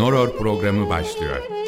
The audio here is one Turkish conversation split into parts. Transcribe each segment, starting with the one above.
Noror programı başlıyor.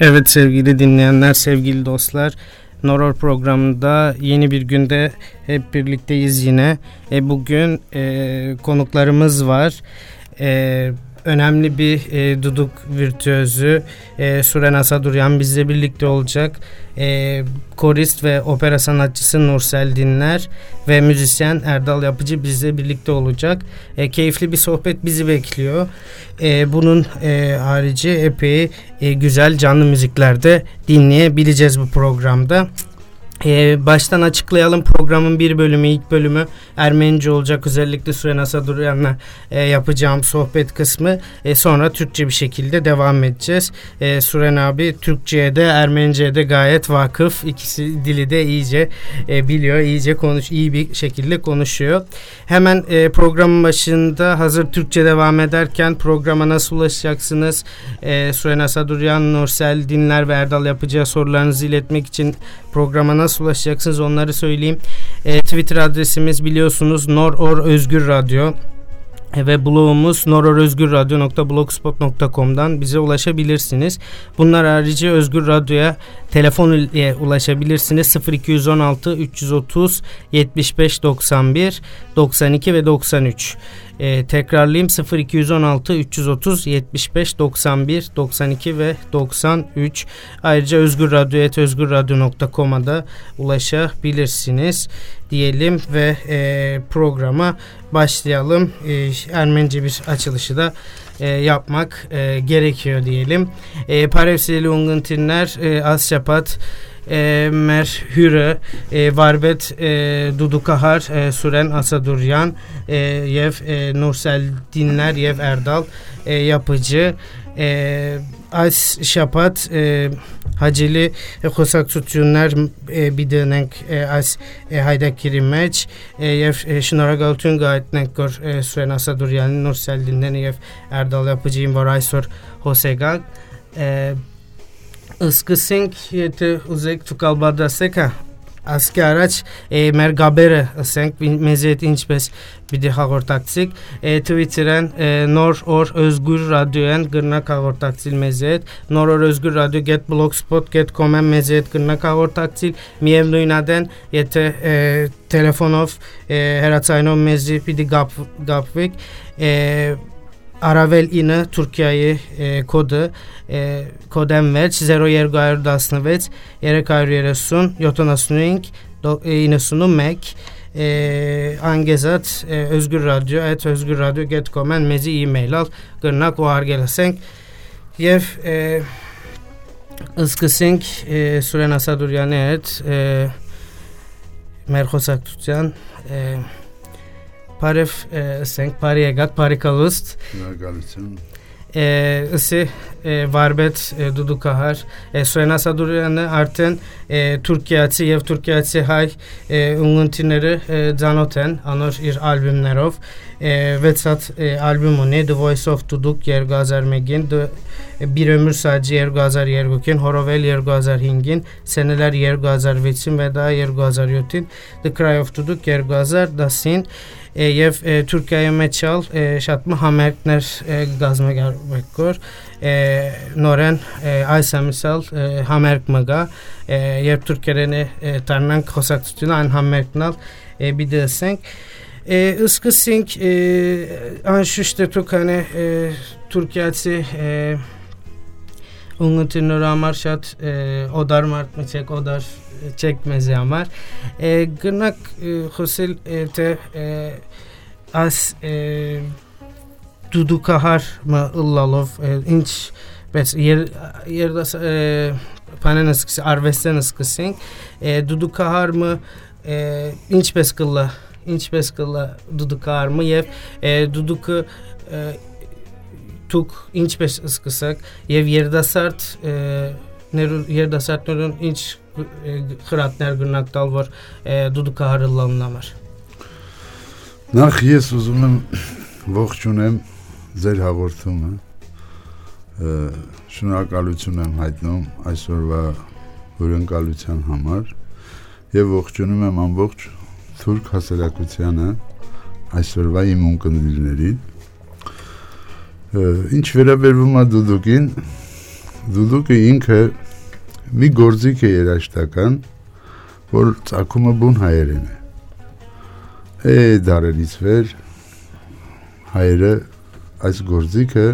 Evet sevgili dinleyenler, sevgili dostlar. Noror programında yeni bir günde hep birlikteyiz yine. E, bugün e, konuklarımız var. E, önemli bir e, duduk virtüözü e, Suren Asaduryan bizle birlikte olacak. E, korist ve opera sanatçısı Nursel Dinler ve müzisyen Erdal Yapıcı bizle birlikte olacak. E, keyifli bir sohbet bizi bekliyor. E, bunun e, harici epey e, güzel canlı müziklerde dinleyebileceğiz bu programda. Ee, baştan açıklayalım programın bir bölümü ilk bölümü Ermenice olacak özellikle Süren Asaduryan'la e, yapacağım sohbet kısmı e, sonra Türkçe bir şekilde devam edeceğiz. E, Süren abi Türkçe'ye de Ermenice'ye de gayet vakıf ikisi dili de iyice e, biliyor iyice konuş iyi bir şekilde konuşuyor. Hemen e, programın başında hazır Türkçe devam ederken programa nasıl ulaşacaksınız? E, Süren Asaduryan, Nursel Dinler ve Erdal Yapıcı'ya sorularınızı iletmek için programa nasıl ulaşacaksınız onları söyleyeyim. E, Twitter adresimiz biliyorsunuz Noror Özgür Radyo e, ve blogumuz nororözgürradyo.blogspot.com'dan bize ulaşabilirsiniz. Bunlar harici Özgür Radyo'ya telefon ile ulaşabilirsiniz. 0216 330 75 91 92 ve 93. E, tekrarlayayım 0216 330 75 91 92 ve 93. Ayrıca özgürradyo.özgürradyo.com'a da ulaşabilirsiniz diyelim ve e, programa başlayalım. E, Ermenice bir açılışı da e, yapmak e, gerekiyor diyelim. E, Parevseli Unguntinler e, Asyapat e, Mer Hüre e, Varbet e, Dudukahar e, Süren Asaduryan e, Yev e, Nursel Dinler Yev Erdal e, Yapıcı e, As Şapat e, Hacili Xosak Tutunlar e, bir e, as e, hayda kirimeç e, yev e, şınara gayet nekkor e, Süren Asaduryan Nursel Dinler Yev Erdal Yapıcıyım var Aysor Hosegag e, Սկսենք, եթե ուզեք ցուկալբա դասեկա ասկի առաջ մեր ասենք մեզ հետ ինչպես պիտի հաղորդակցիկ Twitter-ն նոր օր özgür radyo-ն գրնակ հաղորդակցիլ մեզ հետ նոր օր özgür radio get blogspot.com-ը մեզ հետ գրնակ հաղորդակցիլ միևնույն ադեն եթե տելեֆոնով հեռացայինով մեզի պիտի գապվիկ Aravel yine Türkiye'yi e, kodu e, kodem ve zero yer gayrı dasını ve yere gayrı yere sun yotona sunuing e, yine sununmek e, angezat e, özgür radyo et özgür radyo get komen mezi e-mail al gırnak o argelasenk yev e, ıskısink e, süren asaduryan et e, merhosak tutyan eee Paref senk pariegat parikalust. Galitin. Isi Varbet Dudukahar Soyana Saduryanı arten Türkiye'si yev Türkiye'si hay unguntinleri zanoten anor ir albümlerov vetsat albümü The Voice of Duduk Yergo Azermegin Bir Ömür Sadece Yergo Azer Yergokin Horovel Yergo Azer Hingin Seneler Yergo Azer Vetsin ve daha Yergo Azer Yotin The Cry of Duduk Yergo Azer Dasin եւ Թուրքիայի մեջ ալ շատ համերգներ գազմագարվեք կոր նորեն այս ամիսալ համերգ մգա երբ թուրքերենը տարնանք խոսակցությունը այն համերգնալ բիդեսենք ըսկսինք անշուշտ թուրքանը Թուրքիացի ungetino amar shat e, odar mart çek odar e, çekmezi amar e, gınak husil te as dudu kahar mı illalov inç bes yer yerda panenas kisi arvestenas kısing dudu kahar mı inç beskilla inç beskilla dudu kahar mı yev dudu kı դուք ինչպես սկսակ եւ երդասարդ երդասարտներուն ինչ խրատներ գնանք տալ որ դուդուկը հարելանն համար Նախ ես ուզում եմ ողջունեմ ձեր հաղորդումը շնորհակալություն եմ հայտնում այսօրվա հյուրընկալության համար եւ ողջունում եմ ամբողջ թուրք հասարակությանը այսօրվա իմ ունկնդիրներին ինչ վերաբերվում է դուդուկին դուդուկը ինքը մի գործիք է երաշտական որ ցակումը բուն հայերեն է է դարերից վեր հայերը այս գործիքը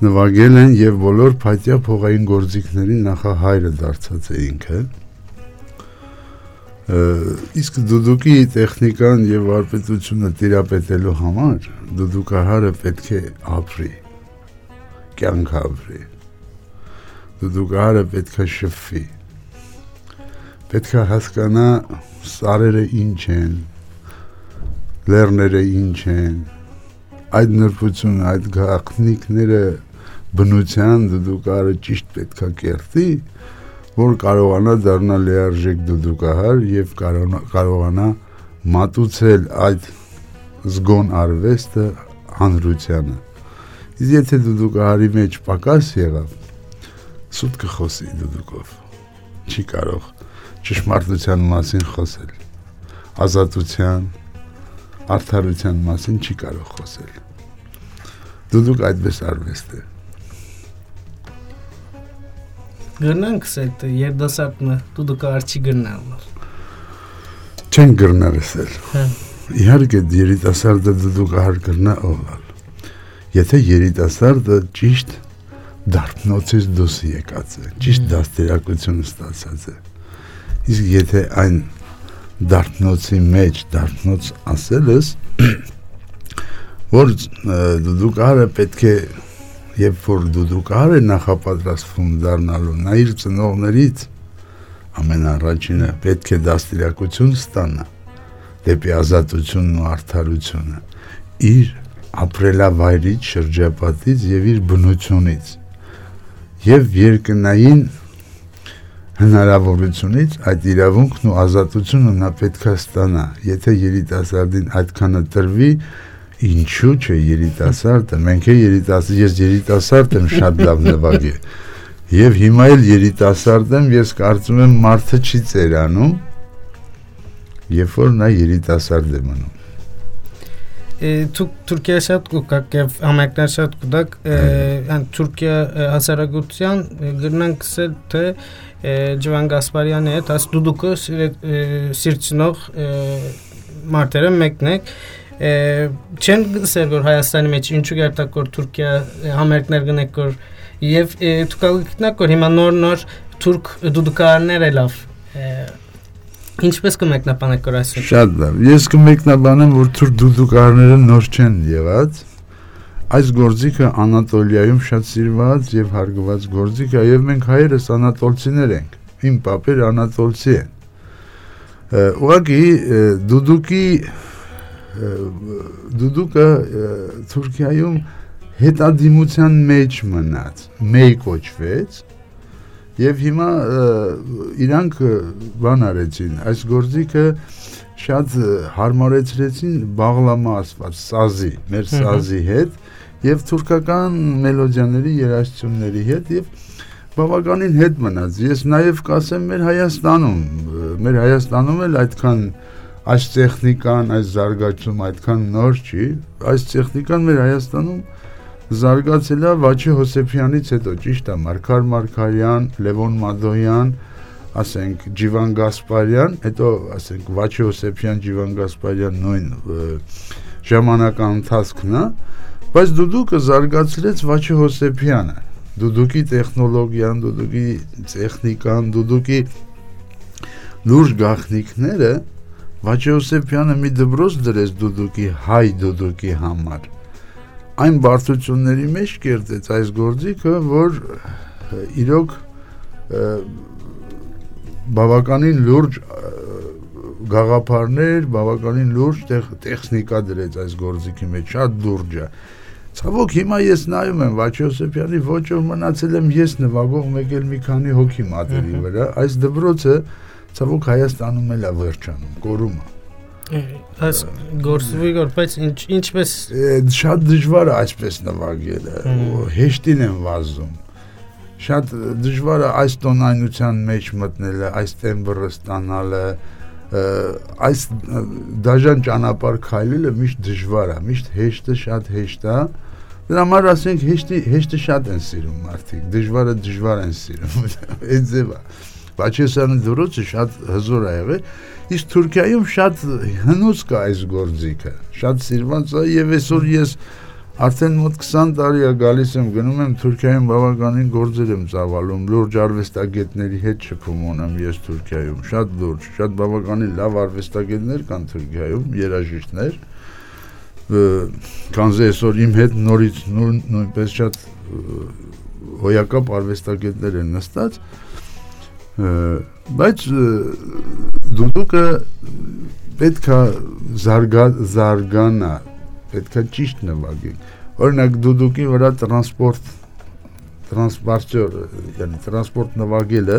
նվագել են եւ բոլոր փայտյա փողային գործիքների նախահայրը դարձած է ինքը իսկ դուդուկի տեխնիկան եւ վարպետությունը տիրապետելու համար դուդուկահարը պետք է ապրի կյանք ապրի դուդուկահարը պետք է շփվի պետք է հասկանա սարերը ինչ են լեռները ինչ են այդ նրբությունը այդ գաղտնիքները բնության դուդուկարը ճիշտ պետքա կերտի որ կարողանա դառնալ լիարժեք դուդուկահար եւ կարողանա մատուցել այդ զգոն արվեստը հանրությանը։ Իսկ եթե դուդուկահարի մեջ պակաս եղավ, սուտ կխոսի դուդուկով։ Չի կարող ճշմարտության մասին խոսել։ Ազատության, արդարության մասին չի կարող խոսել։ Դուդուկ այդպես արվեստ է Գրնանք սետ երդասարտը դու կարճի գրնալ։ Չեն գրնել էսել։ Հա։ Իհարկե երիտասարդը դու կհար գրնա օլալ։ Եթե երիտասարդը ճիշտ դարբնոցից դուսի եկած է, ճիշտ դաստիարակություն ստացած է։ Իսկ եթե այն դարբնոցի մեջ դարբնոց ասելս որ դու կարը պետք է երբ որ դուդուկար է նախապատրաստվում դառնալու, նա իր ծնողներից ամենառաջինը պետք է դաստիարակություն ստանա դեպի ազատությունն ու արդարությունը իր ապրելավայրից, շրջապատից եւ իր բնությունից եւ երկնային հնարավորությունից այդ իրավունքն ու ազատությունը նա պետքա ստանա եթե երիտասարդին այդքանը տրվի ինչու՞ չէ երիտասարդը մենք է երիտասարդ ես երիտասարդ եմ շատ լավ նվագի եւ հիմա էլ երիտասարդ եմ ես կարծում եմ մարդը չի ծերանում երբ որ նա երիտասարդ է մնում Թուրքիա շատ կուկակ եւ ամերիկան շատ կուտակ այն Թուրքիա հասարակության գրնանք ասել թե Ջվան Գասպարյանի հետ աս դուդուկը սիրցնող մարտերը մեկն է չեն գսեր որ Հայաստանի մեջ ինչու գարտակ որ Թուրքիա համերգներ գնեք որ եւ դուք որ հիմա նոր նոր թուրք դուդուկարներ լավ Ինչպես կմեկնաբանեք որ այսօր։ Շատ լավ։ Ես կմեկնաբանեմ, որ թուրք դուդուկարները նոր չեն եղած։ Այս գործիքը Անատոլիայում շատ սիրված եւ հարգված գործիք է եւ մենք հայերս անատոլցիներ ենք։ Իմ պապերը անատոլցի են։ Ուղղակի դուդուկի դուդուկը Թուրքիայում հետադիմության մեջ մնաց, մեյ կոչվեց եւ հիմա իրանք բան արեցին, այս գործիքը շատ հարմարեցրեցին բաղլամա ասված սազի, մեր սազի հետ եւ թուրքական մելոդիաների երաժշտությունների հետ եւ բավականին հետ մնաց։ Ես նաեւ կասեմ մեր Հայաստանում, մեր Հայաստանում էլ այդքան այս տեխնիկան, այս զարգացում այդքան նոր չի, այս տեխնիկան մեր Հայաստանում զարգացել է Վաչի Հոսեփյանից հետո, ճիշտ է, Մարկար Մարկարյան, Լևոն Մադոյան, ասենք Ջիվան Գասպարյան, հետո ասենք Վաչի Հոսեփյան, Ջիվան Գասպարյան նույն ժամանական ընթացքն է, բայց դուդուկը զարգացրեց Վաչի Հոսեփյանը։ Դուդուկի տեխնոլոգիան, դուդուկի տեխնիկան, դուդուկի լուրջ գաղտնիքները Վաչեոսեփյանը մի դբրոց դրեց դուդուկի հայ դուդուկի համար այն բարդությունների մեջ կերտեց այս գործիքը որ իրոք բավականին լուրջ գաղափարներ, բավականին լուրջ տեխնիկա դրեց այս գործիքի մեջ, շատ լուրջ է։ Ցավոք հիմա ես նայում եմ Վաչի Հոսեփյանի ոճով մնացել եմ ես նվագող մեկ էլ մի քանի հոգի մատերի վրա։ Այս դպրոցը ցավոք Հայաստանում էլ է վերջանում, կորում է։ Այս գործվի գոր, բայց ինչ ինչպես շատ դժվար է այսպես նվագելը։ Հեշտին եմ վազում շատ դժվար է այս տոնայնության մեջ մտնելը, այս տեմբրը ստանալը, այս դաժան ճանապարհ քայլելը միշտ դժվար է, միշտ հեշտը շատ հեշտ է։ Դրա համար ասենք հեշտի հեշտը շատ են սիրում մարդիկ, դժվարը դժվար են սիրում։ Այդ ձևը։ Բաչեսյանը դրոցը շատ հզոր է եղել, իսկ Թուրքիայում շատ հնուց կա այս գործիքը, շատ սիրված է եւ այսօր ես Արդեն մոտ 20 տարի է գալիս եմ գնում եմ Թուրքիայում բավականին գործեր եմ ծավալում, լուրջ արվեստագետների հետ շփում ունեմ ես Թուրքիայում, շատ լուրջ, շատ բավականին լավ արվեստագետներ կան Թուրքիայում, երաժիշտներ։ Կանզե այսօր իմ հետ նորից նույնպես շատ հոյակապ արվեստագետներ են նստած, բայց դուդուկը պետքա զարգա զարգանա պետքա ճիշտ նվագենք։ Օրինակ դուդուկի վրա տրանսպորտ տրանսպորտյոր, yəni տրանսպորտ նվագելը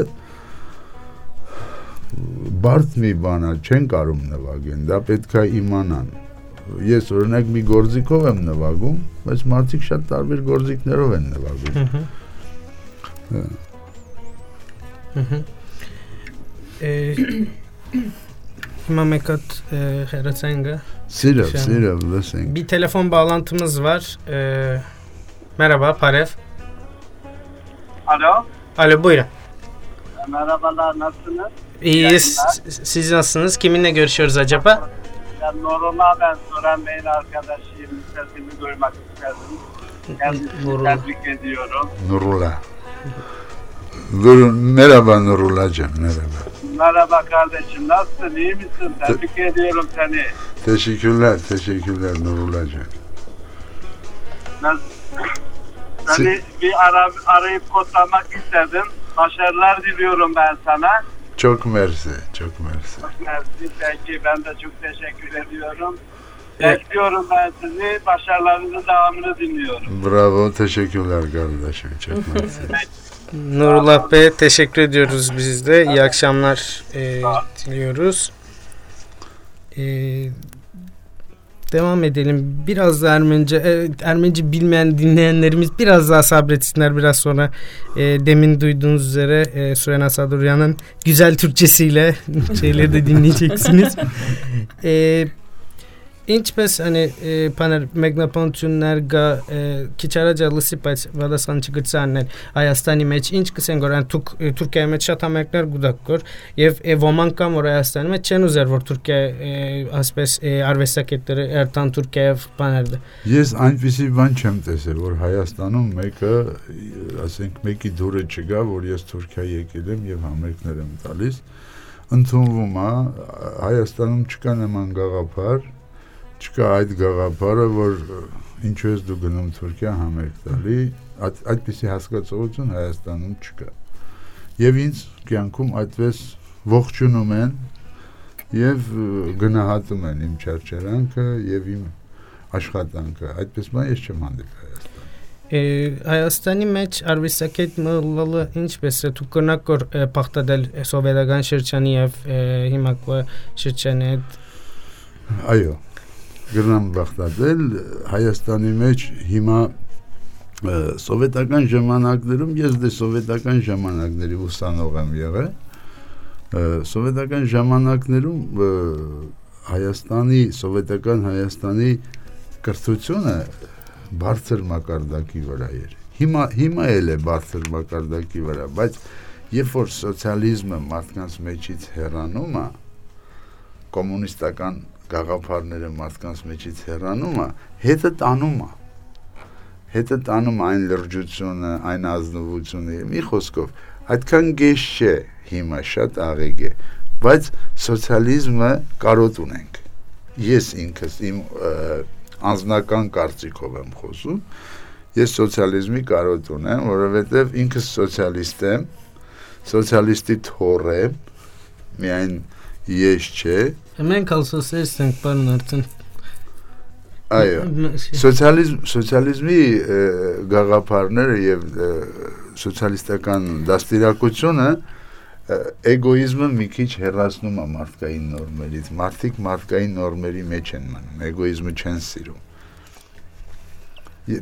բարդ մի բան է, չեն կարում նվագեն, դա պետքա իմանան։ Ես օրինակ մի գործիքով եմ նվագում, բայց մարդիկ շատ տարբեր գործիքներով են նվագում։ Hı hı. Ee, e, Mamekat e, Herasenga. Bir telefon bağlantımız var. E, merhaba Parev. Alo. Alo buyurun. Ee, merhabalar nasılsınız? İyiyiz. Siz nasılsınız? Kiminle görüşüyoruz acaba? Ben Nurullah ben Soran Bey'in arkadaşıyım. Sesimi duymak isterdim. Kendisini tebrik ediyorum. Nurullah. Dur, merhaba Nurullah'cığım merhaba. Merhaba kardeşim nasılsın iyi misin? Tebrik Te- ediyorum seni. Teşekkürler teşekkürler Nurullah'cığım. Nasıl? Seni bir ara, arayıp kutlamak istedim. Başarılar diliyorum ben sana. Çok mersi, çok mersi. Mersi, peki ben de çok teşekkür ediyorum. Bekliyorum ben sizi. Başarılarınızın devamını dinliyorum. Bravo, teşekkürler kardeşim. Çok mersi. Nurullah Bey teşekkür ediyoruz biz de. İyi akşamlar e, diliyoruz. E, devam edelim. Biraz da Ermenice, e, Ermenice bilmeyen dinleyenlerimiz biraz daha sabretsinler. Biraz sonra e, demin duyduğunuz üzere e, Süren Asaduryan'ın güzel Türkçesiyle şeyleri de dinleyeceksiniz. e, Ինչպես hani բաներ մեկնաբանություններ գա քիչարաճա լսի բայց վադասան չգծաններ Հայաստանի մեջ ինչ կսեն որ այն Թուրքիայի մեջ շատ համերգներ գուտակոր եւ ոմանք կան որ Հայաստանի մեջ չեն ուզեր որ Թուրքիա ասպես արվեստագետները երթան Թուրքիայով բաներ Ես այնպեսի բան չեմ տեսել որ Հայաստանում մեկը ասենք մեկի դուրը չգա որ ես Թուրքիա եկել եմ եւ համերգներ եմ տալիս ընդունվում է Հայաստանում չկա նման գաղափար չկա այդ գաղափարը, որ ինչու ես դու գնում Թուրքիա համերգ տալի, այդ այդպիսի հասկացողություն Հայաստանում չկա։ Եվ ինձ կյանքում այդպես ողջունում են եւ գնահատում են իմ չարչարանքը եւ իմ աշխատանքը։ Այդպես բան ես չեմ հանդիպել Հայաստանի մեջ արվեստակետ մլլը ինչպես է դու կնակոր փախտadel սովետական շրջանի եւ հիմա շրջանի Այո գրնամ բախտadel Հայաստանի մեջ հիմա սովետական ժամանակներում ես դե սովետական ժամանակների ուսանող եմ եղել սովետական ժամանակներում Հայաստանի սովետական Հայաստանի կրթությունը բարձր մակարդակի վրա էր հիմա հիմա էլ է բարձր մակարդակի վրա բայց երբ որ սոցիալիզմը մարդկանց մեջից հեռանում է կոմունիստական գաղափարները մարդկանց մեջից հեռանում է, հետը տանում է։ Հետը տանում այն լրջությունը, այն ազնվությունը, մի խոսքով, այդքան գեշ չէ հիմա շատ աղեգ է, բայց սոցիալիզմը կարոտ ունենք։ Ես ինքս իմ անձնական կարծիքով եմ խոսում, ես սոցիալիզմի կարոտ ունեմ, որովհետև ինքս սոցիալիստ եմ, սոցիալիստի թոռ եմ, միայն Ես չէ։ Մենք ասացես ենք բան արդեն Այո։ Սոցիալիզմ սոցիալիզմի գաղափարները եւ սոցիալիստական դաստիարակությունը էգոիզմը մի քիչ հեռացնում է մարդկային նորմերից։ Մարդիկ մարդկային նորմերի մեջ են մնում, էգոիզմը չեն սիրում։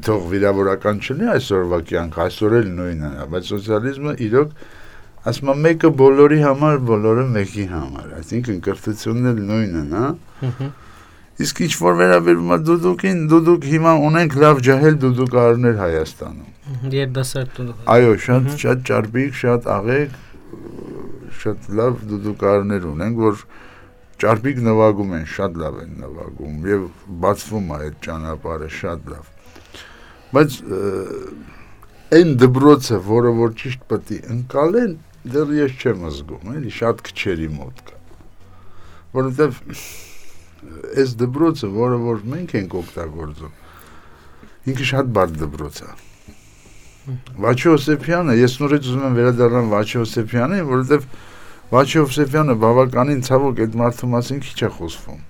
Թող վիրավորական չլինի այսօրվա կյանք, այսօր էլ նույնն է, բայց սոցիալիզմը իրոք ասում եմ մեկը բոլորի համար, բոլորը մեկի համար, այսինքն կրթությունն էլ նույնն է, հա։ Իսկ ինչ որ վերաբերում է դուդուկին, դուդուկ հիմա ունենք լավ ջահել դուդուկարներ Հայաստանում։ Երդասարտ դուդուկ։ Այո, շատ շատ ճարպիկ, շատ աղեկ, շատ լավ դուդուկարներ ունենք, որ ճարպիկ նվագում են, շատ լավ են նվագում եւ բացվում է այդ ճանապարհը շատ լավ։ Բայց այն դբրոցը, որը որ ճիշտ պետք է ընկալեն, դեռ ես չեմ զգում, էլի շատ քչերի մոտ կա։ Որովհետեւ այս դբրոցը, որը որ մենք ենք օգտագործում, ինքը շատ բարդ դբրոց է։ Վաչի Հոսեփյանը, ես նորից ուզում եմ վերադառնալ Վաչի Հոսեփյանին, որովհետև Վաչի Հոսեփյանը բավականին ցավոք այդ մարդու մասին քիչ է խոսվում։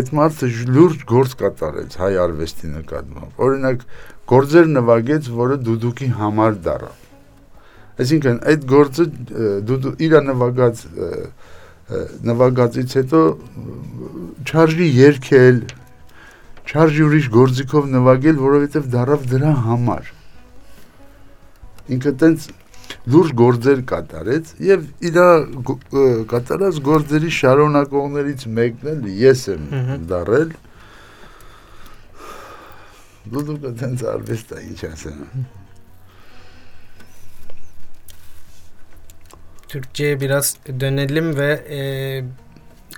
Այդ մարդը լուրջ գործ կատարեց հայ արվեստի նկատմամբ։ Օրինակ, գործեր նվագեց, որը դուդուկի համար դարավ։ Այսինքն այդ գործը դուդու իր նվագած նվագածից հետո չարժի երկել, չարժի ուրիշ գործիքով նվագել, որովհետև դարավ դրա համար ինքը տենց լուրջ գործեր կատարեց եւ իր կատարած գործերի շարունակողներից մեկն էլ ես եմ դարել դու դու տենց արվեստ է ինչ ասեմ Türkçe'ye biraz dönelim ve e,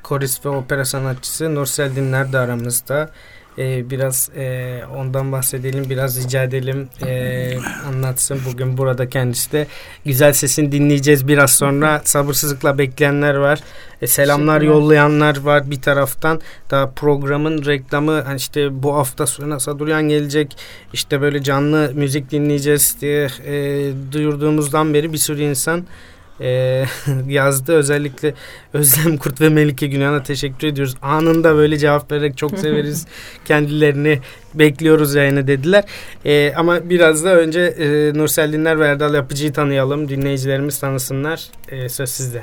korist ve opera sanatçısı Nursel Dinler de aramızda e, biraz e, ondan bahsedelim, biraz rica edelim e, anlatsın. Bugün burada kendisi de güzel sesini dinleyeceğiz biraz sonra. Sabırsızlıkla bekleyenler var. E, selamlar yollayanlar var bir taraftan. Daha programın reklamı hani işte bu hafta sonra Saduryan gelecek. işte böyle canlı müzik dinleyeceğiz diye e, duyurduğumuzdan beri bir sürü insan e, yazdı. Özellikle Özlem Kurt ve Melike Günan'a teşekkür ediyoruz. Anında böyle cevap vererek çok severiz kendilerini. Bekliyoruz yayını dediler. E, ama biraz da önce e, Nursel Dinler ve Erdal Yapıcı'yı tanıyalım. Dinleyicilerimiz tanısınlar. E, söz sizde.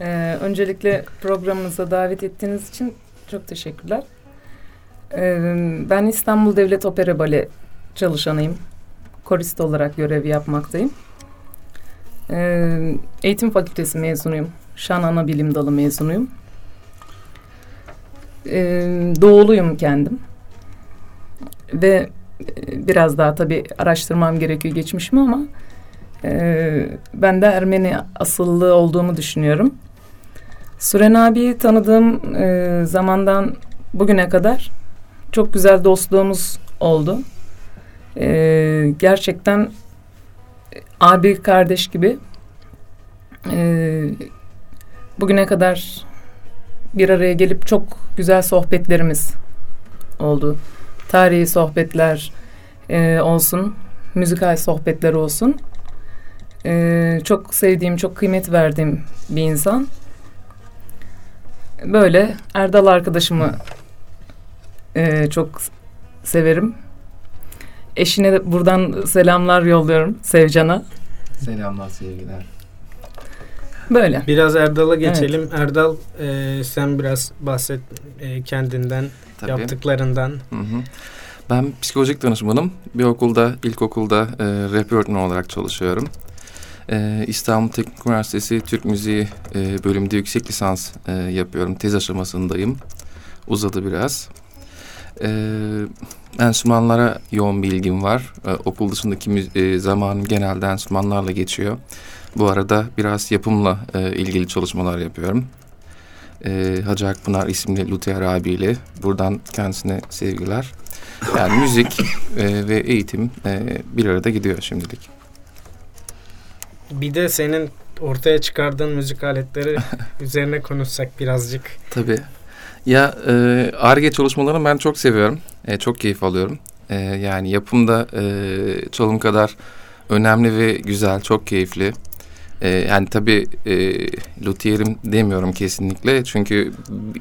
Ee, öncelikle programımıza davet ettiğiniz için çok teşekkürler. Ee, ben İstanbul Devlet Opera Bale çalışanıyım. Korist olarak görev yapmaktayım. Ee, eğitim fakültesi mezunuyum. Şan Ana Bilim Dalı mezunuyum. Ee, doğuluyum kendim. Ve e, biraz daha tabii araştırmam gerekiyor geçmişim ama e, ben de Ermeni asıllı olduğumu düşünüyorum. Süren abiyi tanıdığım e, zamandan bugüne kadar çok güzel dostluğumuz oldu. E, gerçekten abi kardeş gibi e, bugüne kadar bir araya gelip çok güzel sohbetlerimiz oldu. Tarihi sohbetler e, olsun, müzikal sohbetler olsun. E, çok sevdiğim, çok kıymet verdiğim bir insan. Böyle Erdal arkadaşımı e, çok severim. Eşine de buradan selamlar yolluyorum Sevcan'a. Selamlar sevgiler. Böyle. Biraz Erdal'a geçelim. Evet. Erdal e, sen biraz bahset e, kendinden, Tabii. yaptıklarından. Hı hı. Ben psikolojik danışmanım. Bir okulda, ilkokulda e, rap öğretmeni olarak çalışıyorum. E, İstanbul Teknik Üniversitesi Türk Müziği e, bölümünde yüksek lisans e, yapıyorum. Tez aşamasındayım. Uzadı biraz. E, enstrümanlara yoğun bir ilgim var. E, okul dışındaki e, zamanım genelde enstrümanlarla geçiyor. Bu arada biraz yapımla e, ilgili çalışmalar yapıyorum. E, Hacı Akpınar isimli Luther abiyle buradan kendisine sevgiler. Yani müzik e, ve eğitim e, bir arada gidiyor şimdilik. Bir de senin ortaya çıkardığın müzik aletleri üzerine konuşsak birazcık. Tabii. Ya ARGE çalışmalarını ben çok seviyorum. E, çok keyif alıyorum. E, yani yapımda e, çalım kadar önemli ve güzel, çok keyifli. E, yani tabii e, luthierim demiyorum kesinlikle. Çünkü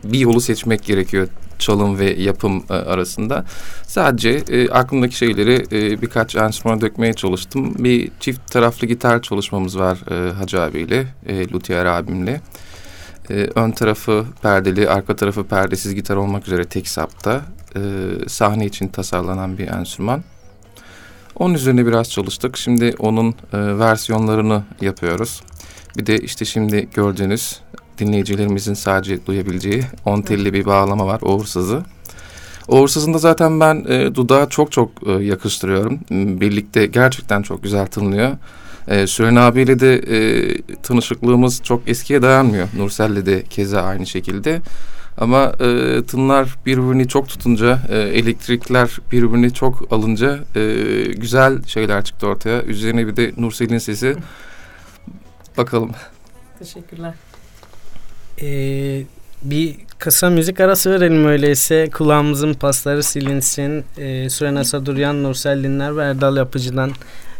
bir yolu seçmek gerekiyor çalım ve yapım e, arasında. Sadece e, aklımdaki şeyleri e, birkaç enstrümana dökmeye çalıştım. Bir çift taraflı gitar çalışmamız var e, Hacı abiyle, e, luthier abimle. E, ön tarafı perdeli, arka tarafı perdesiz gitar olmak üzere tek sapta. E, sahne için tasarlanan bir enstrüman. Onun üzerine biraz çalıştık. Şimdi onun e, versiyonlarını yapıyoruz. Bir de işte şimdi gördüğünüz dinleyicilerimizin sadece duyabileceği on telli bir bağlama var. Oğur sazı. Oğur sazında zaten ben e, dudağa çok çok e, yakıştırıyorum. Birlikte gerçekten çok güzel tınlıyor. E, Süren abiyle de e, tanışıklığımız çok eskiye dayanmıyor. Nursel'le de keza aynı şekilde. Ama e, tınlar birbirini çok tutunca, e, elektrikler birbirini çok alınca e, güzel şeyler çıktı ortaya. Üzerine bir de Nursel'in sesi. Bakalım. Teşekkürler. Ee, bir kısa müzik arası verelim öyleyse. Kulağımızın pasları silinsin. Ee, Süren Asaduryan, Nursel Dinler ve Erdal Yapıcı'dan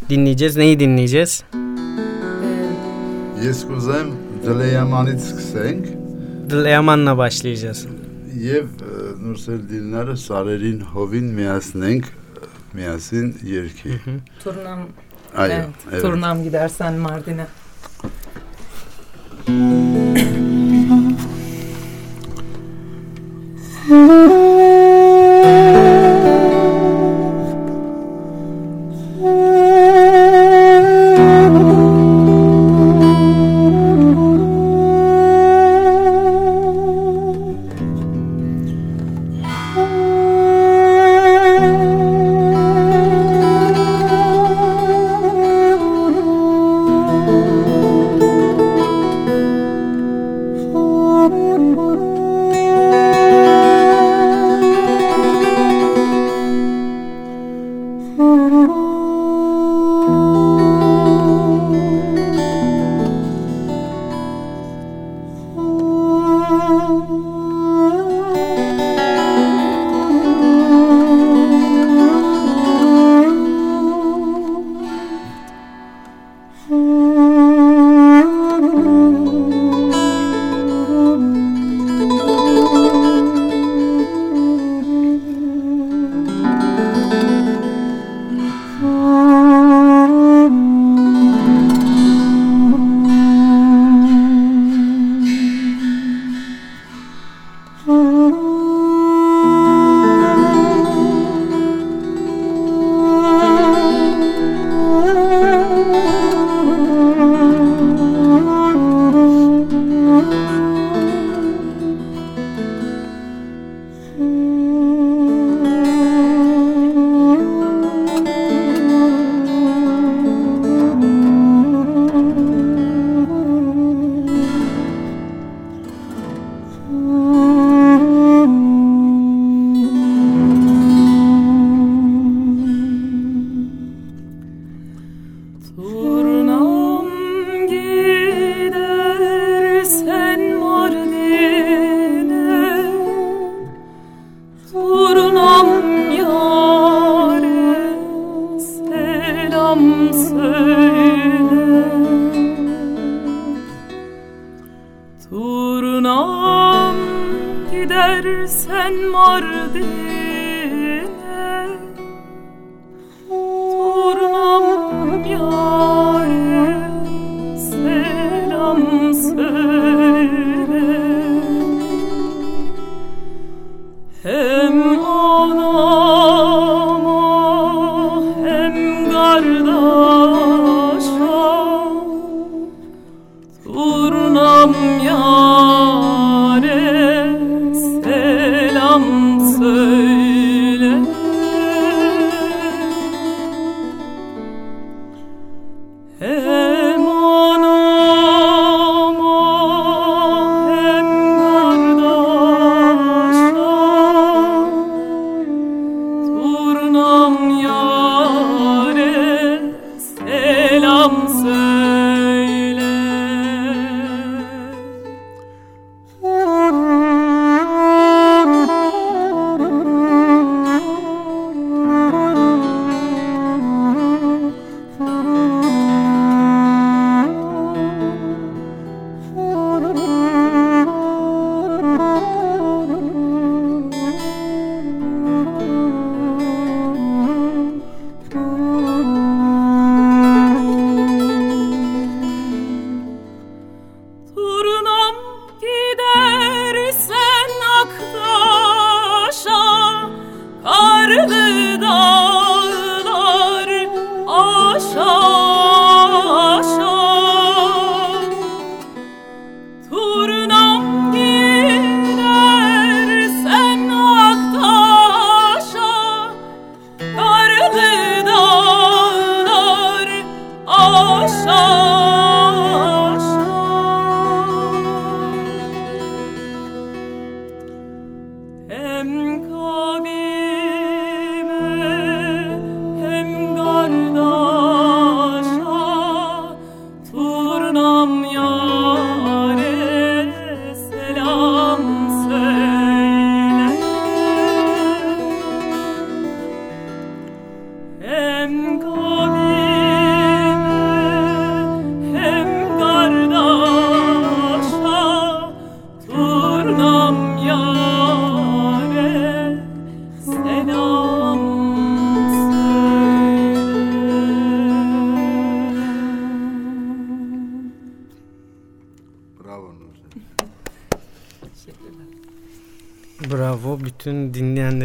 dinleyeceğiz. Neyi dinleyeceğiz? Ee, Jest kuzem Dleyamanitsk Seng. Dleyaman'la başlayacağız. Yev e, Nursel Dinler Sarerin Hovin Miyasneng Miyasin Yerki. Turnam. Ayo, evet, evet. Turnam gidersen Mardin'e. Thank.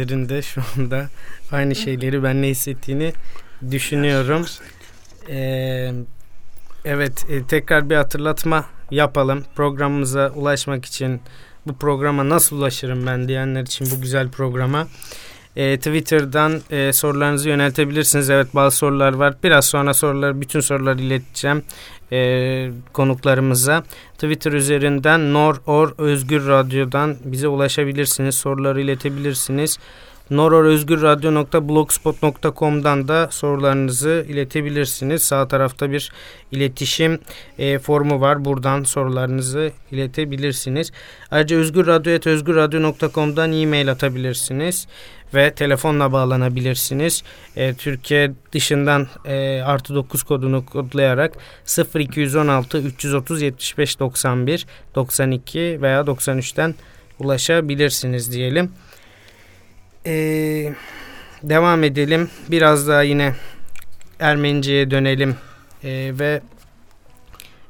dinleyenlerin de şu anda aynı şeyleri ben ne hissettiğini düşünüyorum. Ee, evet e, tekrar bir hatırlatma yapalım. Programımıza ulaşmak için bu programa nasıl ulaşırım ben diyenler için bu güzel programa. E, Twitter'dan e, sorularınızı yöneltebilirsiniz. Evet bazı sorular var. Biraz sonra soruları, bütün soruları ileteceğim e, konuklarımıza. Twitter üzerinden Nor Or Özgür Radyo'dan bize ulaşabilirsiniz. Soruları iletebilirsiniz. nororözgürradyo.blogspot.com'dan da sorularınızı iletebilirsiniz. Sağ tarafta bir iletişim e, formu var. Buradan sorularınızı iletebilirsiniz. Ayrıca özgürradyo.özgürradyo.com'dan e-mail atabilirsiniz ve telefonla bağlanabilirsiniz. E, Türkiye dışından e, artı 9 kodunu kodlayarak 0216 330 75 91 92 veya 93'ten ulaşabilirsiniz diyelim. E, devam edelim. Biraz daha yine Ermenice'ye dönelim e, ve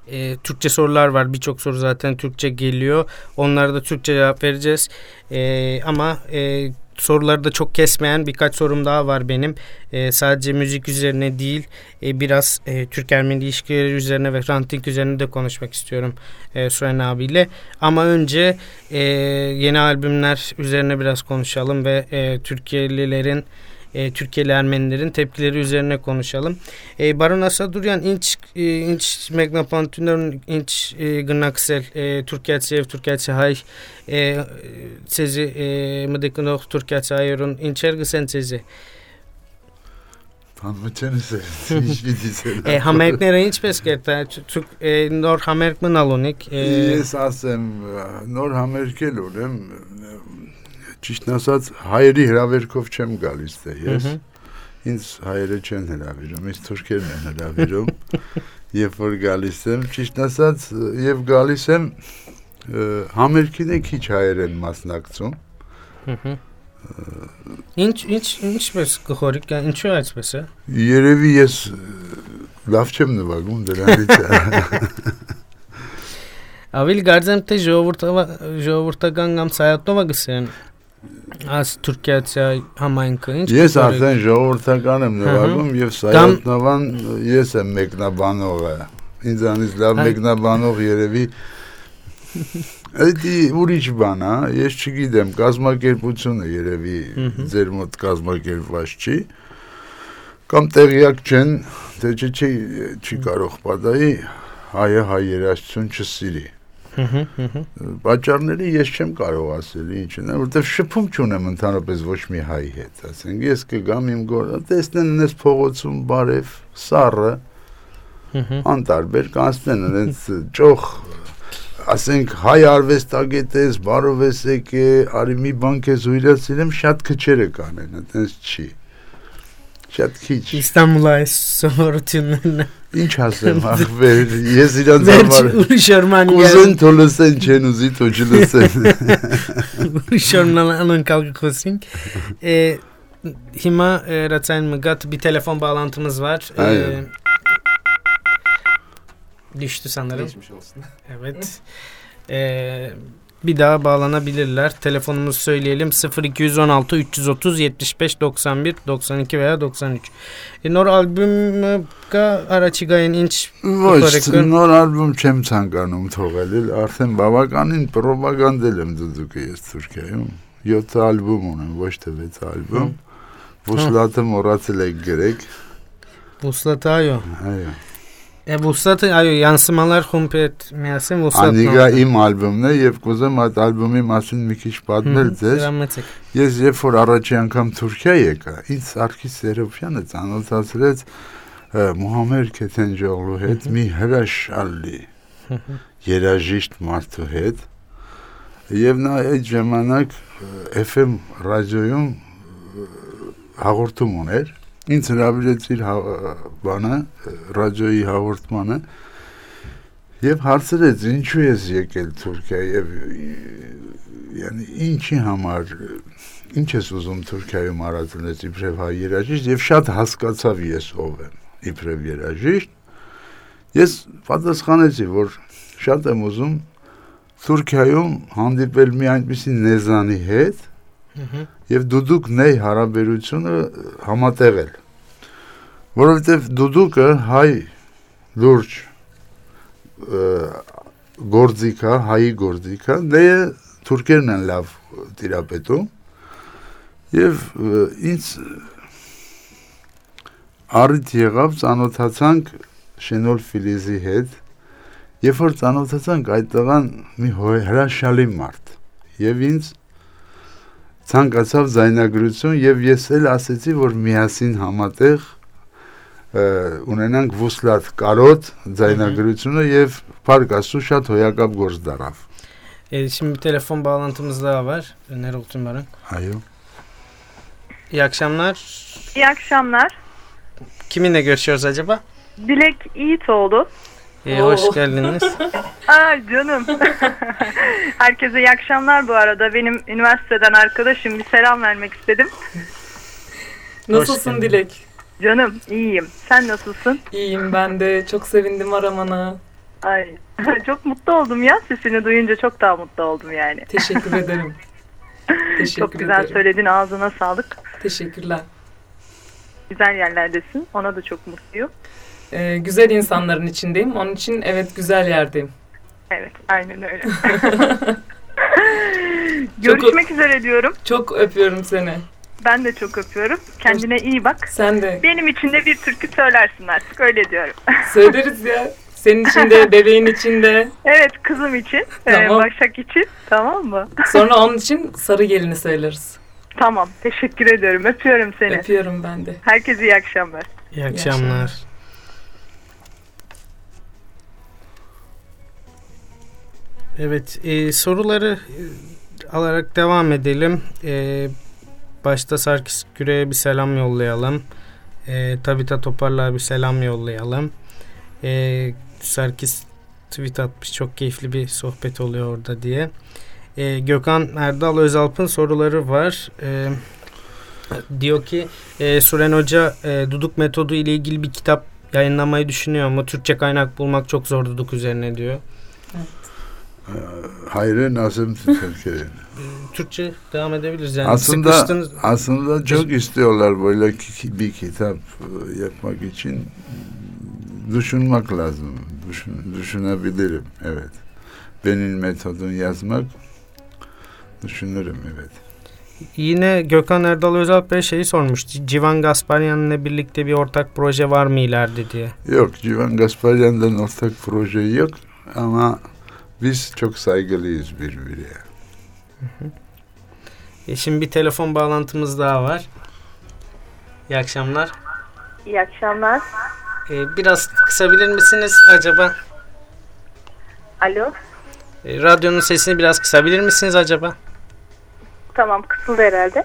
e, Türkçe sorular var. Birçok soru zaten Türkçe geliyor. Onlara da Türkçe cevap vereceğiz. E, ama e, soruları da çok kesmeyen birkaç sorum daha var benim. E, sadece müzik üzerine değil e, biraz e, Türk-Ermeni ilişkileri üzerine ve ranting üzerine de konuşmak istiyorum e, Süren abiyle. Ama önce e, yeni albümler üzerine biraz konuşalım ve e, Türkiye'lilerin e, Türkiye'li Ermenilerin tepkileri üzerine konuşalım. E, Baron Asaduryan inç e, inç megnapantunerun inç e, gnaksel e, Türkiye'si Türkiye'si hay e, sezi e, mıdıkınok Türkiye'si hayırun inçer gısen sezi. Tanımaçanız hiç bildiysem. E, hamerknere inç peskerta Türk e, nor hamerk mı nalonik? E, yes asem nor hamerkel olem ճիշտն ասած հայերի հրավերքով չեմ գալիս դե ես ինձ հայերը չեն հրավիրում ինձ թուրքերն են հրավիրում երբ որ գալիս եմ ճիշտ ասած եւ գալիս եմ համերգին է քիչ հայեր են մասնակցում Ինչ ինչ ինչպես գխորիկ ինչու այսպես է? Երևի ես լավ չեմ նվագում դրանից Ավելի գարձեմ թե ժողովրդական կամ սայատնովը գսեն Աս Թուրքիացիա համայնքը ինչ Ես արդեն ժողովրդական եմ նվագում եւ Սայատնովան ես եմ մեկնաբանողը։ Ինձանից լավ մեկնաբանող երևի Այդ ուրիշ բան է, ես չգիտեմ, կազմակերպությունը երևի ձեր մոտ կազմակերպված չի կամ տեղյակ չեն, թե չի չի կարող պատահի հայը հայերաշտություն չսիրի։ Պատճառները ես չեմ կարող ասել ինչն է, որովհետև շփում չունեմ ընդհանրապես ոչ մի հայի հետ, ասենք ես կգամ իմ գոր, տեսնեն այնպես փողոցում բարև, սառը, անտարբեր կանցնեն այնպես ճոխ ասենք հայ արվեստագետես, բարով ես եկե, արի մի բան քեզ հույրացրեմ, շատ քչերը կանեն, այնպես չի։ Շատ քիչ։ Իստանբուլը این چه هستم به یه زیران زمار اون شرمن کوزن تولسن چنوزی تو جلسن اون şarmanı anan kalkı kusin. Ee, Hima e, Raten Mıgat bir telefon bağlantımız var. Ee, düştü sanırım. Geçmiş olsun. Evet. Ee, bir daha bağlanabilirler. Telefonumuzu söyleyelim 0216 330 75 91 92 veya 93. E, nor albüm ka araçigային ինչ Ոչ, նոր ալբոմ չեմ ցանկանում թողել, արդեն բավականին ռոպագանդել եմ դուդուկը ես Թուրքիայում։ 7 ալբոմ ունեմ, ոչ թե 6 ալբոմ։ Վուսլատը մոռացել եք գրեք։ Vuslatayo. Այո։ E vuslat ayo yansımalar komplet miyasin vuslat. Անիգա իմ ալբոմն է եւ կուզեմ այդ ալբոմի մասին մի քիչ պատմել ձեզ։. Ես երբ որ առաջի անգամ Թուրքիա եկա, ինձ Սարգիս Սերոփյանը ծանոթացրեց Մուհամմեդ Քեթենջօղլու հետ մի հրաշալի երաժիշտ մարդու հետ եւ նա այդ ժամանակ FM ռադիոյում հաղորդում ուներ ինձ հրավիրեց իր հա- բանը ռադիոյի հաղորդմանը եւ հարցրեց ինչու ես եկել Թուրքիա եւ yani ինչի համար ինչ ես ուզում Թուրքիայում արածնես իբրև հայ երաժիշտ եւ շատ հասկացավ ես ով եմ իբրև երաժիշտ ես պատասխանեցի որ շատ եմ ուզում Թուրքիայում հանդիպել մի այնպիսի նեզանի հետ եւ դուդուկ նեյ հարաբերությունը համատեղել որովհետեւ դուդուկը հայ լուրջ ը, գործիք է, հայի գործիք է, դե թուրքերն են լավ տիրապետում եւ ինձ առիթ եղավ ծանոթացանք Շենոլ Ֆիլիզի հետ երբ որ ծանոթացանք այդ տղան մի հրաշալի մարդ եւ ինձ ցանկացավ զայնագրություն եւ ես էլ ասեցի որ միասին համատեղ ունենանք վուսլատ կարոտ զայնագրությունը եւ Park Asu շատ հոյակապ գործ դարավ։ E, şimdi bir telefon bağlantımız daha var. Öner Oltunbar'ın. Այո։ İyi akşamlar. İyi akşamlar. Kiminle görüşüyoruz acaba? Dilek Yiğitoğlu. E, hoş geldiniz. Aa canım. Herkese iyi akşamlar bu arada. Benim üniversiteden arkadaşım bir selam vermek istedim. Nasılsın geldin. Dilek? Canım iyiyim. Sen nasılsın? İyiyim ben de. Çok sevindim aramana. Ay çok mutlu oldum ya. Sesini duyunca çok daha mutlu oldum yani. Teşekkür ederim. Teşekkür çok güzel ederim. söyledin. Ağzına sağlık. Teşekkürler. Güzel yerlerdesin. Ona da çok mutluyum. Ee, güzel insanların içindeyim. Onun için evet güzel yerdeyim. Evet aynen öyle. Görüşmek üzere diyorum. Çok öpüyorum seni. Ben de çok öpüyorum. Kendine iyi bak. Sen de. Benim için de bir türkü söylersin artık öyle diyorum. Söyleriz ya. Senin için de, bebeğin için de. Evet kızım için, e, Tamam. Başak için tamam mı? Sonra onun için sarı gelini söyleriz. Tamam teşekkür ediyorum öpüyorum seni. Öpüyorum ben de. Herkese iyi akşamlar. İyi akşamlar. akşamlar. Evet, e, soruları e, alarak devam edelim. E, başta Sarkis Güre'ye bir selam yollayalım. E, Tabita Toparlığa bir selam yollayalım. E, Sarkis tweet atmış. Çok keyifli bir sohbet oluyor orada diye. E, Gökhan Erdal Özalp'ın soruları var. E, diyor ki e, Suren Hoca e, duduk metodu ile ilgili bir kitap yayınlamayı düşünüyor mu? Türkçe kaynak bulmak çok zor duduk üzerine diyor. Hayır Nazım Türkiye'nin. Türkçe devam edebiliriz yani. aslında Sıkıştınız- aslında çok istiyorlar böyle bir kitap yapmak için düşünmek lazım. Düşün, düşünebilirim evet. Benim metodunu yazmak düşünürüm evet. Yine Gökhan Erdal Özalp Bey şeyi sormuş. Civan Gasparyan'la birlikte bir ortak proje var mı ileride diye. Yok Civan Gasparyan'dan ortak proje yok ama biz çok saygılıyız birbirine. E şimdi bir telefon bağlantımız daha var. İyi akşamlar. İyi akşamlar. E, biraz kısabilir misiniz acaba? Alo. E, radyonun sesini biraz kısabilir misiniz acaba? Tamam kısıldı herhalde.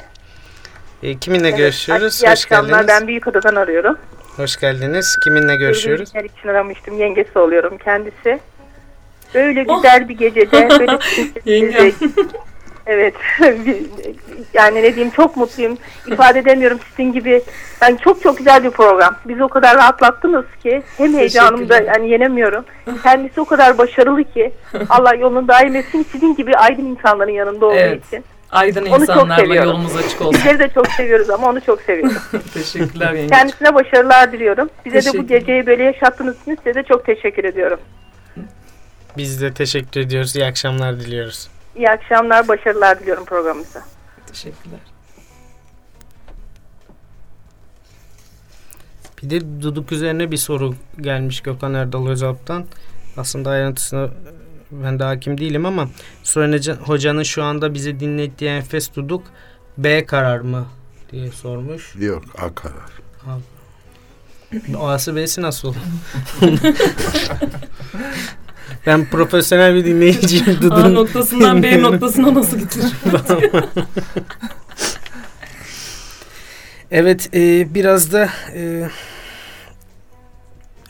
E, kiminle görüşüyoruz? İyi Hoş akşamlar geldiniz. ben Büyük Adadan arıyorum. Hoş geldiniz. Kiminle görüşüyoruz? Yılgın için aramıştım yengesi oluyorum kendisi. Böyle güzel bir gecede böyle Yengem. Evet. yani ne diyeyim çok mutluyum. İfade edemiyorum sizin gibi. Yani çok çok güzel bir program. Bizi o kadar rahatlattınız ki hem heyecanımda Teşekkürler. yani yenemiyorum. Kendisi o kadar başarılı ki Allah yolunu daim etsin. Sizin gibi aydın insanların yanında olduğu Evet. için. Aydın Onu insanlarla yolumuz açık olsun. Bizleri de çok seviyoruz ama onu çok seviyorum. Teşekkürler yenge. Kendisine başarılar diliyorum. Bize de bu geceyi böyle yaşattığınız için size de çok teşekkür ediyorum. Biz de teşekkür ediyoruz. İyi akşamlar diliyoruz. İyi akşamlar, başarılar diliyorum programımıza. Teşekkürler. Bir de Duduk üzerine bir soru gelmiş Gökhan Erdal Özalp'tan. Aslında ayrıntısına ben de hakim değilim ama Soren Hoca'nın şu anda bizi dinlettiği enfes Duduk B karar mı diye sormuş. Yok A karar. A'sı B'si nasıl? ben profesyonel bir dinleyiciyim. Dudun. A noktasından B noktasına nasıl getirir? evet e, biraz da e,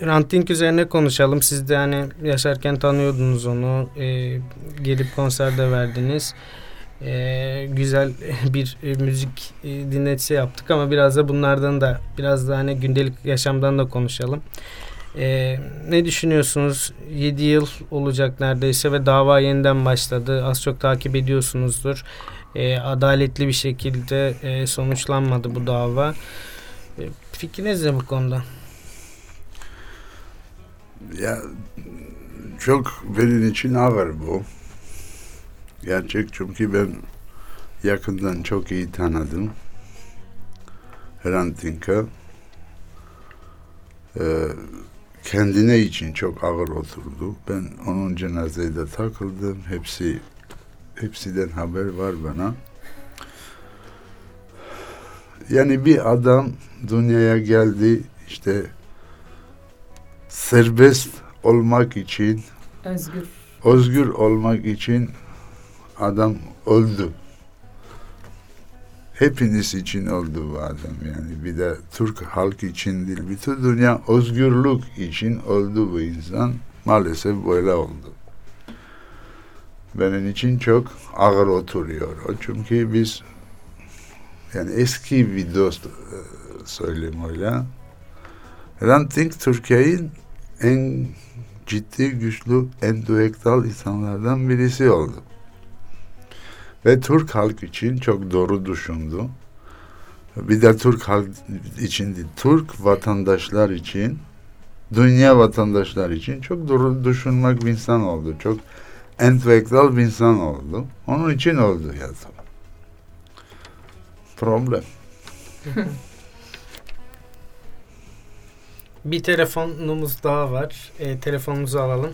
Ranting üzerine konuşalım. Siz de hani yaşarken tanıyordunuz onu. E, gelip konserde verdiniz. E, güzel bir e, müzik e, dinletisi yaptık ama biraz da bunlardan da biraz da hani gündelik yaşamdan da konuşalım. E, ne düşünüyorsunuz? 7 yıl olacak neredeyse ve dava yeniden başladı. Az çok takip ediyorsunuzdur. E, adaletli bir şekilde e, sonuçlanmadı bu dava. E, fikriniz ne bu konuda? Ya çok benim için ağır bu. Gerçek çünkü ben yakından çok iyi tanıdım. Hrant Ee, kendine için çok ağır oturdu. Ben onun cenazede takıldım. Hepsi hepsiden haber var bana. Yani bir adam dünyaya geldi işte serbest olmak için özgür özgür olmak için adam öldü. Hepiniz için öldü bu adam yani. Bir de Türk halk için değil. Bütün dünya özgürlük için öldü bu insan. Maalesef böyle oldu. Benim için çok ağır oturuyor. Çünkü biz yani eski bir dost e, söyleyeyim öyle. Ranting Türkiye'nin en ciddi, güçlü, entelektüel insanlardan birisi oldu. Ve Türk halk için çok doğru düşündü. Bir de Türk halk için Türk vatandaşlar için, dünya vatandaşlar için çok doğru düşünmek bir insan oldu. Çok entelektüel bir insan oldu. Onun için oldu ya. Problem. Bir telefonumuz daha var. E, telefonumuzu alalım.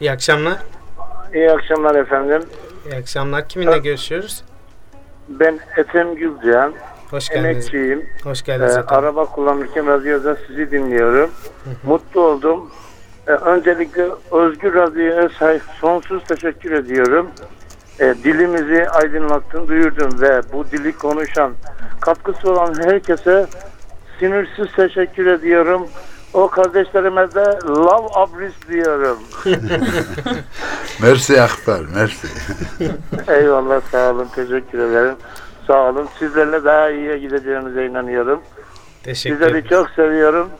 İyi akşamlar. İyi akşamlar efendim. İyi akşamlar. Kiminle evet. görüşüyoruz? Ben Ethem Gülcan. Hoş geldiniz. Emekçiyim. Hoş geldiniz. Ee, araba kullanırken radyoda sizi dinliyorum. Mutlu oldum. Ee, öncelikle Özgür Radyo'ya sonsuz teşekkür ediyorum. Ee, dilimizi aydınlattın, duyurdun ve bu dili konuşan, katkısı olan herkese sinirsiz teşekkür ediyorum. O kardeşlerime de love abris diyorum. mersi Akbar, mersi. Eyvallah, sağ olun, teşekkür ederim. Sağ olun. Sizlerle daha iyiye gideceğimize inanıyorum. Teşekkür Sizleri çok seviyorum.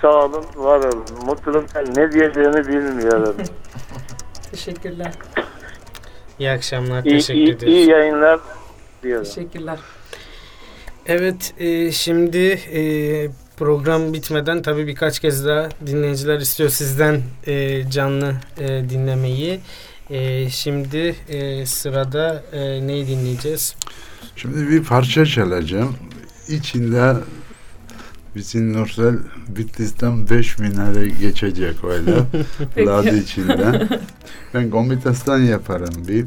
Sağ olun, var olun. Mutluluktan ne diyeceğimi bilmiyorum. Teşekkürler. İyi akşamlar, iyi, teşekkür iyi, ederiz. İyi yayınlar diyorum. Teşekkürler. Evet, e, şimdi e, program bitmeden tabii birkaç kez daha dinleyiciler istiyor sizden e, canlı e, dinlemeyi. E, şimdi e, sırada e, neyi dinleyeceğiz? Şimdi bir parça çalacağım. İçinde bizim Nursel Bitlis'ten beş minare geçecek öyle. Lade içinde. Ben komitastan yaparım bir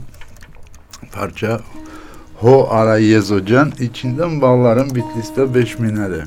parça. Ho ara yezocan içinden bağlarım Bitlis'te beş minare.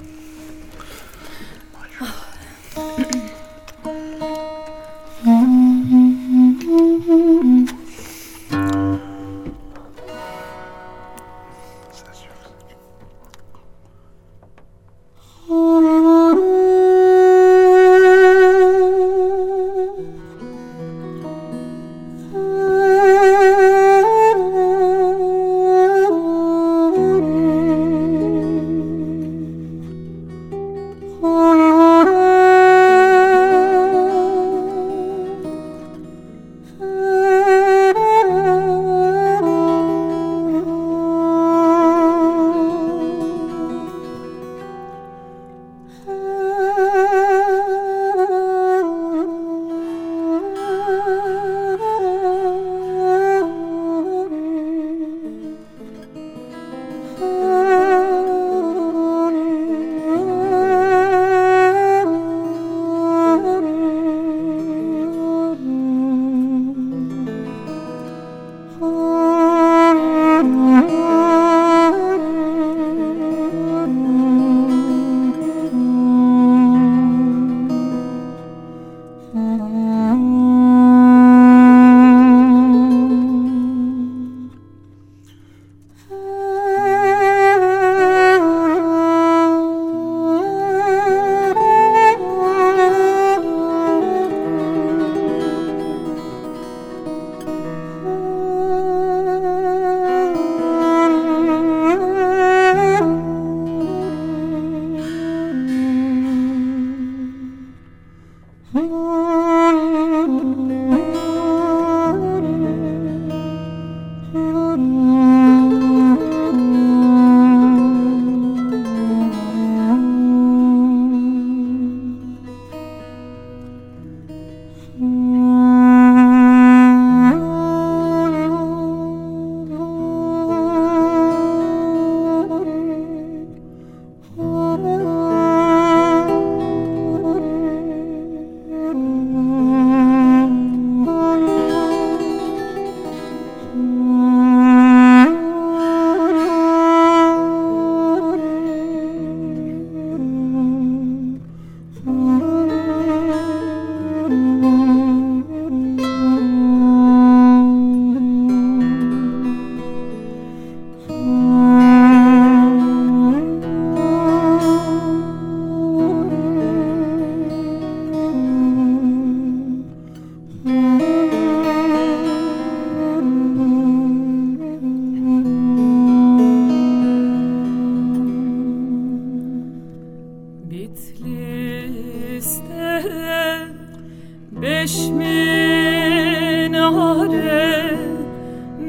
beş minare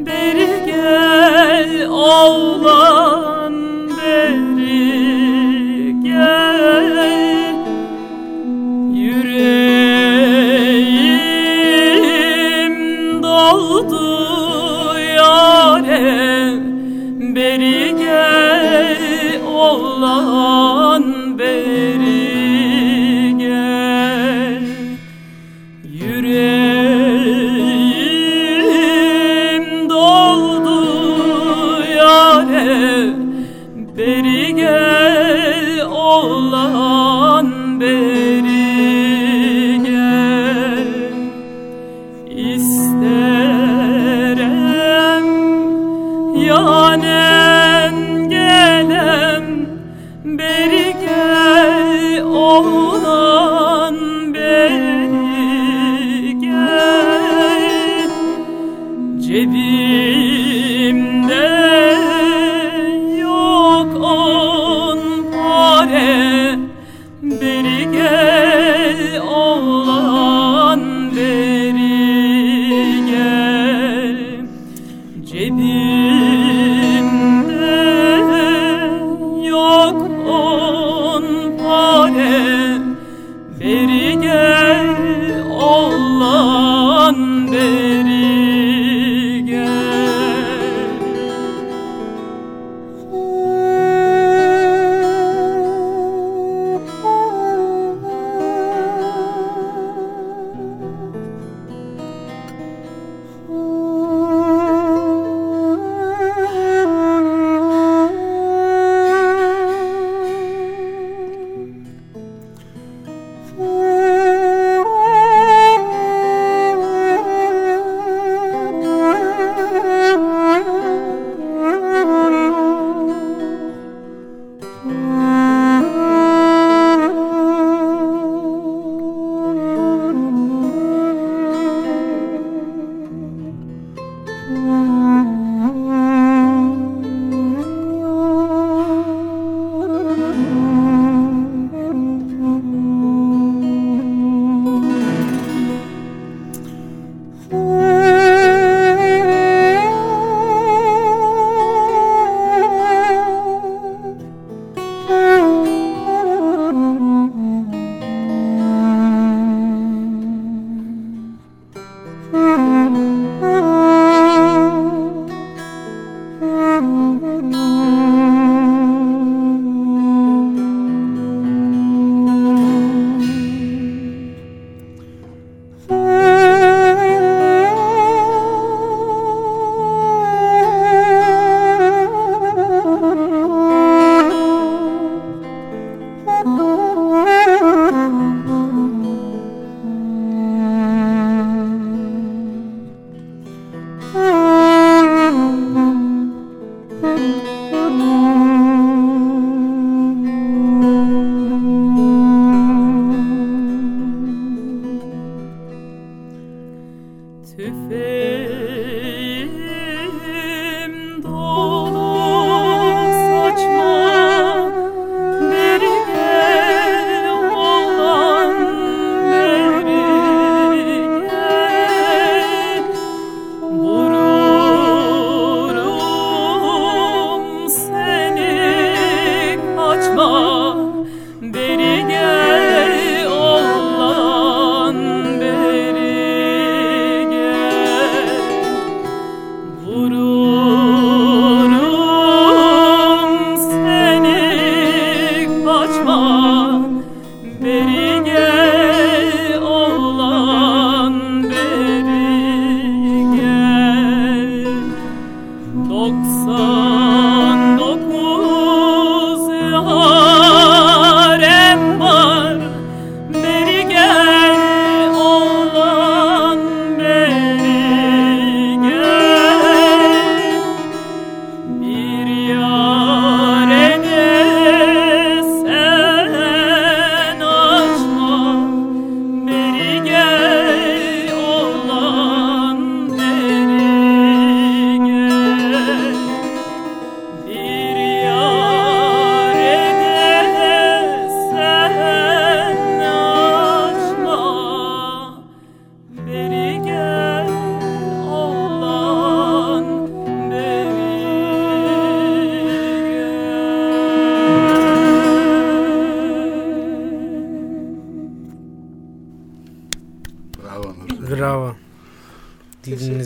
beri gel oğlan beri gel. Yüreğim doldu yâre beri gel oğlan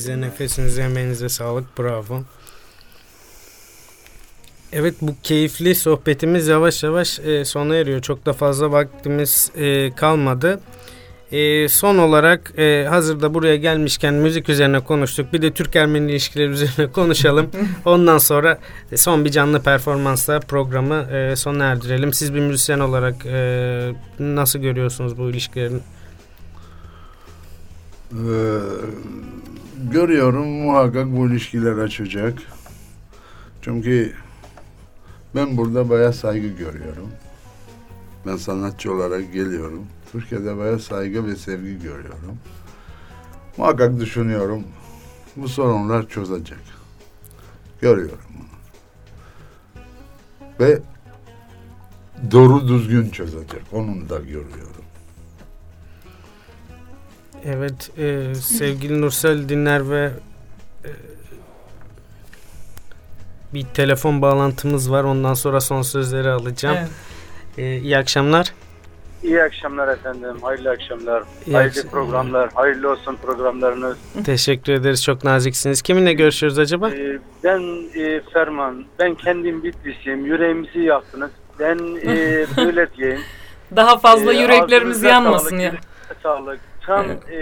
Elinize, nefesinize, emeğinize sağlık. Bravo. Evet bu keyifli sohbetimiz yavaş yavaş e, sona eriyor. Çok da fazla vaktimiz e, kalmadı. E, son olarak e, hazırda buraya gelmişken müzik üzerine konuştuk. Bir de Türk-Ermeni ilişkileri üzerine konuşalım. Ondan sonra son bir canlı performansla programı e, sona erdirelim. Siz bir müzisyen olarak e, nasıl görüyorsunuz bu ilişkilerin? Ee, görüyorum muhakkak bu ilişkiler açacak. Çünkü ben burada bayağı saygı görüyorum. Ben sanatçı olarak geliyorum. Türkiye'de bayağı saygı ve sevgi görüyorum. Muhakkak düşünüyorum. Bu sorunlar çözecek. Görüyorum bunu. Ve doğru düzgün çözecek. Onun da görüyorum. Evet e, sevgili Nursel dinler ve e, bir telefon bağlantımız var. Ondan sonra son sözleri alacağım. Evet. E, iyi akşamlar. İyi akşamlar efendim. Hayırlı akşamlar. İyi hayırlı akşam- programlar. Hayırlı olsun programlarınız. Teşekkür ederiz. Çok naziksiniz. Kiminle görüşüyoruz acaba? Ee, ben e, Ferman. Ben kendim Bitlis'im. Yüreğimizi yaktınız. Ben e, böyle diyeyim. Daha fazla Ee, yüreklerimiz yanmasın sağlık, ya. Sağlık. Tam e,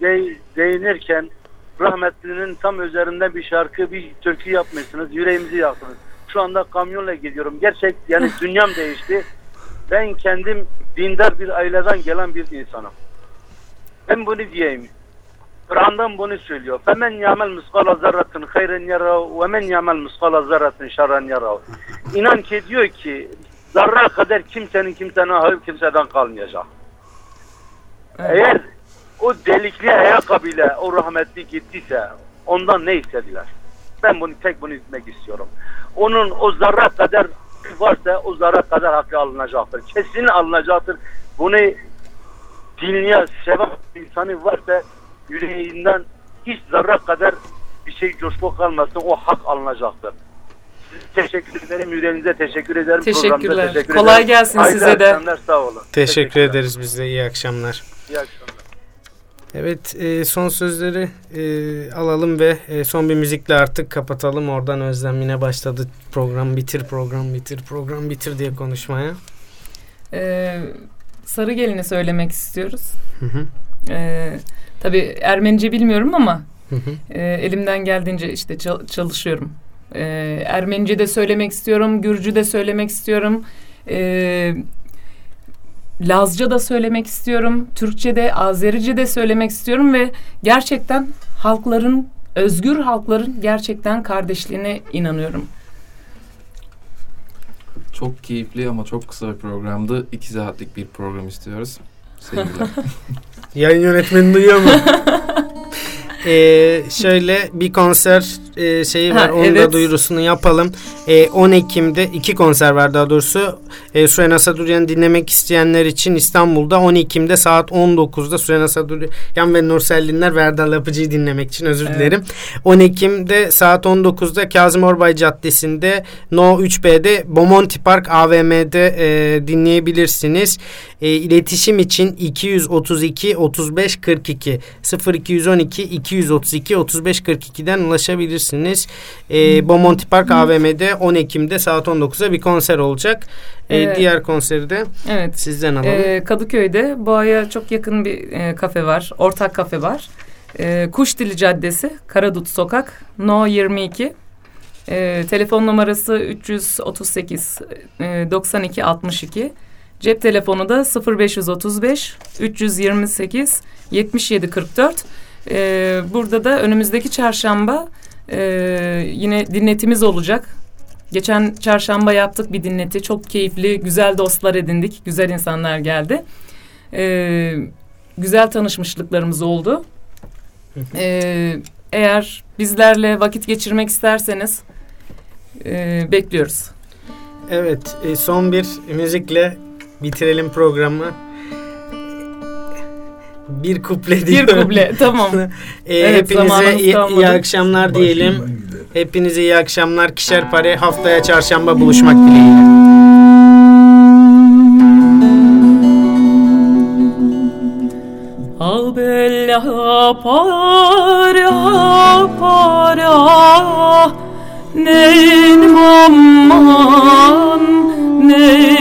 de, değinirken rahmetlinin tam üzerinde bir şarkı, bir türkü yapmışsınız. Yüreğimizi yaktınız. Şu anda kamyonla gidiyorum. Gerçek yani dünyam değişti. Ben kendim dindar bir aileden gelen bir insanım. Ben bunu diyeyim. Kur'an'dan bunu söylüyor. Femen yamel miskala zerratin hayren yara ve men yamel miskala zerratin şerren yara. İnan ki diyor ki zarra kadar kimsenin kimsenin hayır kimseden kalmayacak. Eğer o delikli ayakkabıyla o rahmetli gittiyse ondan ne istediler? Ben bunu tek bunu gitmek istiyorum. Onun o zarra kadar varsa o zarra kadar hakkı alınacaktır. Kesin alınacaktır. Bunu dinleyen, seven insanı varsa yüreğinden hiç zarra kadar bir şey coşku kalmasın o hak alınacaktır. Teşekkür ederim. Yüreğinize teşekkür ederim. Teşekkürler. Teşekkür Kolay ederim. gelsin Hayırlı size de. akşamlar, Sağ olun. Teşekkür Teşekkürler. ederiz biz de. İyi akşamlar. İyi akşamlar. Evet e, son sözleri e, alalım ve e, son bir müzikle artık kapatalım. Oradan Özlem yine başladı program bitir program bitir program bitir diye konuşmaya. Ee, Sarı Gelin'i söylemek istiyoruz. Hı hı. Ee, tabii Ermenice bilmiyorum ama Hı hı. e, elimden geldiğince işte çal- çalışıyorum. Ee, Ermenice de söylemek istiyorum, Gürcü de söylemek istiyorum. Ee, Lazca da söylemek istiyorum, Türkçe de, Azerice de söylemek istiyorum ve gerçekten halkların, özgür halkların gerçekten kardeşliğine inanıyorum. Çok keyifli ama çok kısa bir programdı. İki saatlik bir program istiyoruz. Sevgiler. Yayın yönetmeni duyuyor mu? Ee, şöyle bir konser e, şeyi var. Ha, Onun da evet. duyurusunu yapalım. Ee, 10 Ekim'de iki konser var daha doğrusu. Ee, Süren Saduryan'ı dinlemek isteyenler için İstanbul'da 10 Ekim'de saat 19'da Süren Saduryan ve Nursel Dinler Verdal Apıcı'yı dinlemek için özür Evet. dilerim. 10 Ekim'de saat 19'da Kazım Orbay Caddesi'nde No 3B'de Bomonti Park AVM'de e, dinleyebilirsiniz. E, iletişim için 232 35 42 0212 232 35 42'den ulaşabilirsiniz. E, Bomonti Park AVM'de 10 Ekim'de saat 19'da bir konser olacak. E, Evet. Diğer konseri de Evet. sizden alalım. Ee, Kadıköy'de Boğa'ya çok yakın bir e, kafe var. Ortak kafe var. Ee, Kuş Dili Caddesi, Karadut Sokak, No 22. Ee, telefon numarası 338 e, 92 62. Cep telefonu da 0535 328 77 44. Ee, burada da önümüzdeki çarşamba e, yine dinletimiz olacak. Geçen çarşamba yaptık bir dinleti. Çok keyifli, güzel dostlar edindik. Güzel insanlar geldi. Ee, güzel tanışmışlıklarımız oldu. Ee, eğer bizlerle vakit geçirmek isterseniz e, bekliyoruz. Evet, e, son bir müzikle bitirelim programı. Bir kuple Bir diyorum. kuble, tamam. E, Evet, hepinize iyi, iyi akşamlar diyelim. Hepinize iyi akşamlar. Kişer pare haftaya çarşamba buluşmak dileğiyle. Al bella para para Neyn mamman Neyn